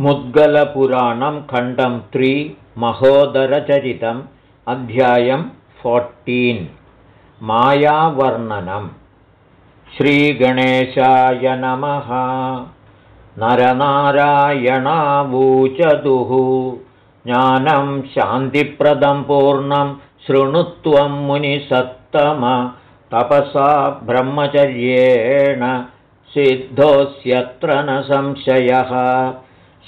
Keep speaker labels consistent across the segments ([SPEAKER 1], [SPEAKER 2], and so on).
[SPEAKER 1] मुद्गलपुराणं खण्डं त्रि महोदरचरितम् अध्यायं फोर्टीन्। मायावर्णनम् श्रीगणेशाय नमः। नरनारायणावूचतुः ज्ञानं शान्तिप्रदं पूर्णं शृणुत्वं मुनिसत्तम। तपसा ब्रह्मचर्येण सिद्धोऽस्यत्र न संशयः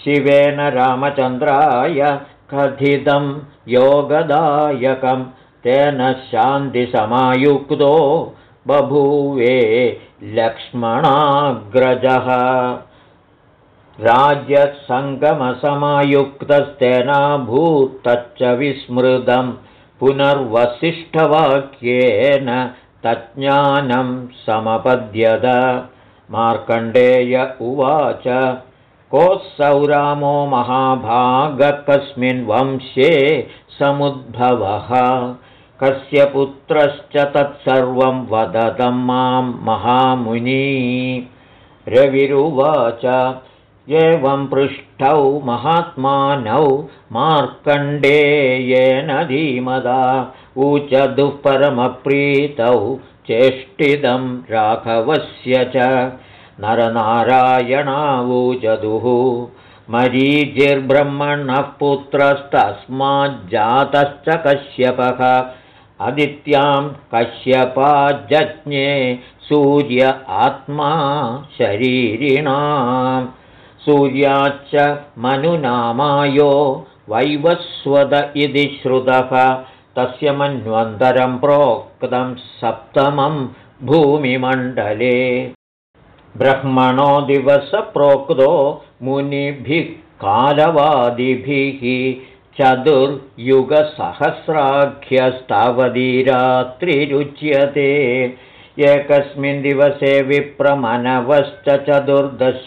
[SPEAKER 1] शिवेन रामचन्द्राय कथितं योगदायकं तेन शान्तिसमायुक्तो बभूवे लक्ष्मणाग्रजः। राज्यसङ्गमसमायुक्तस्तेनाभूत्तच्च विस्मृतं पुनर्वसिष्ठवाक्येन तज्ज्ञानं समपद्यत। मार्कण्डेय उवाच कोऽसौ रामो महाभागकस्मिन् वंशे समुद्भवः? कस्य पुत्रश्च तत्सर्वं वदतं मां महामुनी? रविरुवाच एवं पृष्ठौ महात्मानौ मार्कण्डेयेन धीमदा ऊचदुःपरमप्रीतौ चेष्टिदं राघवस्य च नरनारायणावूचदुः मरीचिर्ब्रह्मणः पुत्रस्तस्माज्जातश्च कश्यपः अदित्यां कश्यपाजज्ञे सूर्य आत्मा शरीरिणां सूर्याच्च मनुनामायो वैवस्वद इति श्रुतः। तस्य मन्वन्तरं प्रोक्तं सप्तमं भूमिमण्डले ब्रह्मणो दिवसप्रोक्तो मुनिभिः कालवादिभिः चतुर्युगसहस्राख्यस्तावधीरात्रिरुच्यते। एकस्मिन् दिवसे विप्रमनवश्च चतुर्दश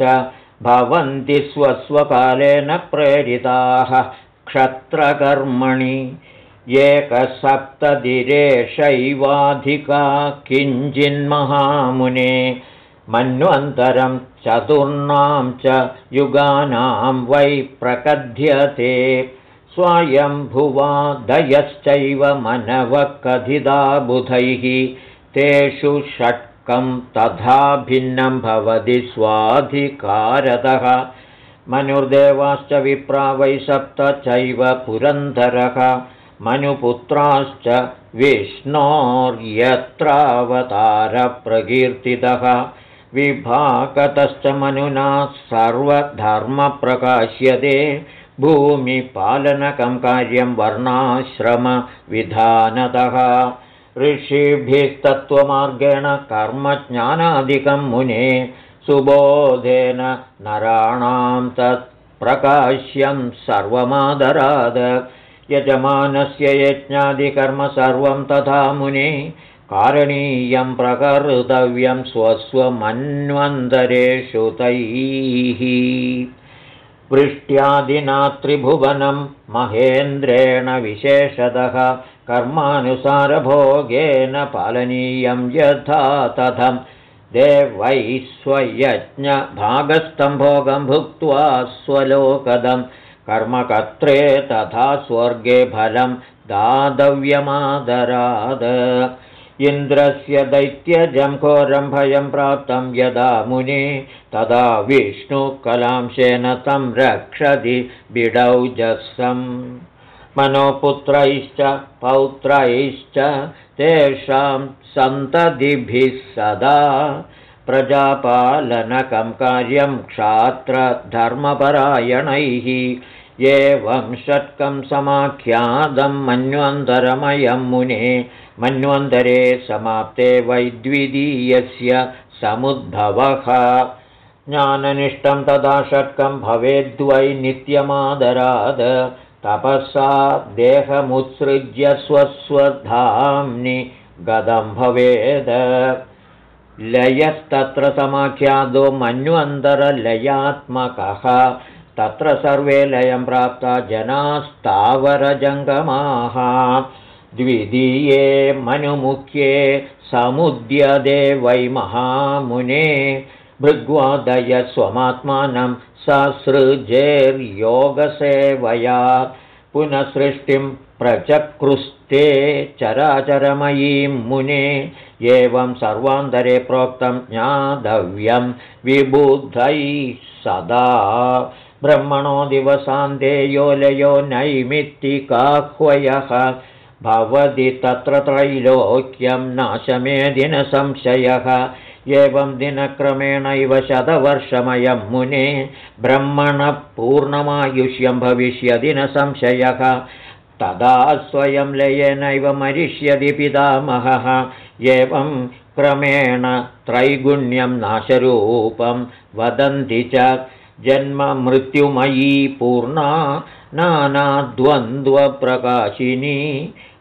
[SPEAKER 1] भवन्ति स्वस्वकालेन प्रेरिताः क्षत्रकर्मणि। एकसप्तदिरेशैवाधिका किञ्चिन्महामुने मन्वन्तरं चतुर्णां च युगानां वै प्रकथ्यते। स्वयंभुवादयश्चैव मनवः कथिता बुधैः। तेषु षट्कं तथा भिन्नं भवति स्वाधिकारतः। मनुर्देवाश्च विप्रा वै सप्त चैव पुरन्दरः। मनुपुत्राश्च विष्णोर्यत्रावतारप्रकीर्तितः विभागतश्च मनुना सर्वधर्मप्रकाश्यते भूमिपालनकं कार्यं वर्णाश्रमविधानतः। ऋषिभिस्तत्त्वमार्गेण कर्मज्ञानादिकं मुने सुबोधेन नराणां तत्प्रकाश्यं सर्वमादराद। यजमानस्य यज्ञादिकर्म सर्वं तथा मुने कारणीयं प्रकर्तव्यं स्वस्वमन्वन्तरेषु तैः। वृष्ट्यादिना त्रिभुवनं महेन्द्रेण विशेषतः कर्मानुसारभोगेन पालनीयं यथा तथं। देवैः स्वयज्ञभागस्थं भोगं भुक्त्वा स्वलोकदं कर्मकर्त्रे तथा स्वर्गे फलं दातव्यमादराद इन्द्रस्य दैत्यजं घोरं भयं प्राप्तं यदा मुने तदा विष्णुकलांशेन तं रक्षति बिडौजसम् मनोपुत्रैश्च पौत्रैश्च तेषां सन्ततिभिः सदा प्रजापालनकं कार्यं क्षात्रधर्मपरायणैः। एवं षट्कं समाख्यातं मन्वन्तरमयं मुने मन्वन्तरे समाप्ते वैद्विदीयस्य समुद्भवः। ज्ञाननिष्ठं तदा षट्कं भवेद्वै नित्यमादराद। तपसा देहमुत्सृज्य स्वस्वधाम्नि गदं भवेद। लयस्तत्र समाख्यादो मन्वन्तरलयात्मकः। तत्र सर्वे लयं प्राप्ता जनास्तावरजङ्गमाः द्वितीये मनुमुख्ये समुद्यदे वै महामुने भृग्वादय स्वमात्मानं ससृजेर्योगसेवया पुनः सृष्टिं प्रचक्रुस्ते चराचरमयीं मुने एवं सर्वान्तरे प्रोक्तं ज्ञातव्यं विबुधैः सदा। ब्रह्मणो दिवसान्ते योलयो नैमित्तिकाह्वयः भवति तत्र त्रैलोक्यं नाशमेदिनसंशयः एवं दिनक्रमेणैव शतवर्षमयं मुने ब्रह्मणः पूर्णमायुष्यं संशयः तदा स्वयं लयेनैव मरिष्यति पितामहः। एवं क्रमेण त्रैगुण्यं नाशरूपं वदन्ति च जन्ममृत्युमयी पूर्णा नानाद्वन्द्वप्रकाशिनी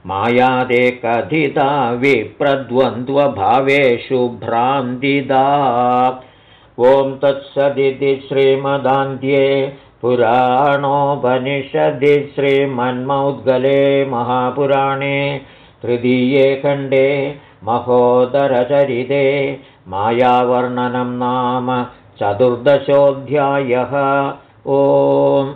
[SPEAKER 1] मायादे कथिता विप्रद्वन्द्वभावेषु भ्रान्तिदा। ॐ तत्सदिति श्रीमदान्ध्ये पुराणोपनिषदि श्रीमन्मौद्गले महापुराणे तृतीये खण्डे महोदरचरिते मायावर्णनं नाम चतुर्दशोऽध्यायः। ओम्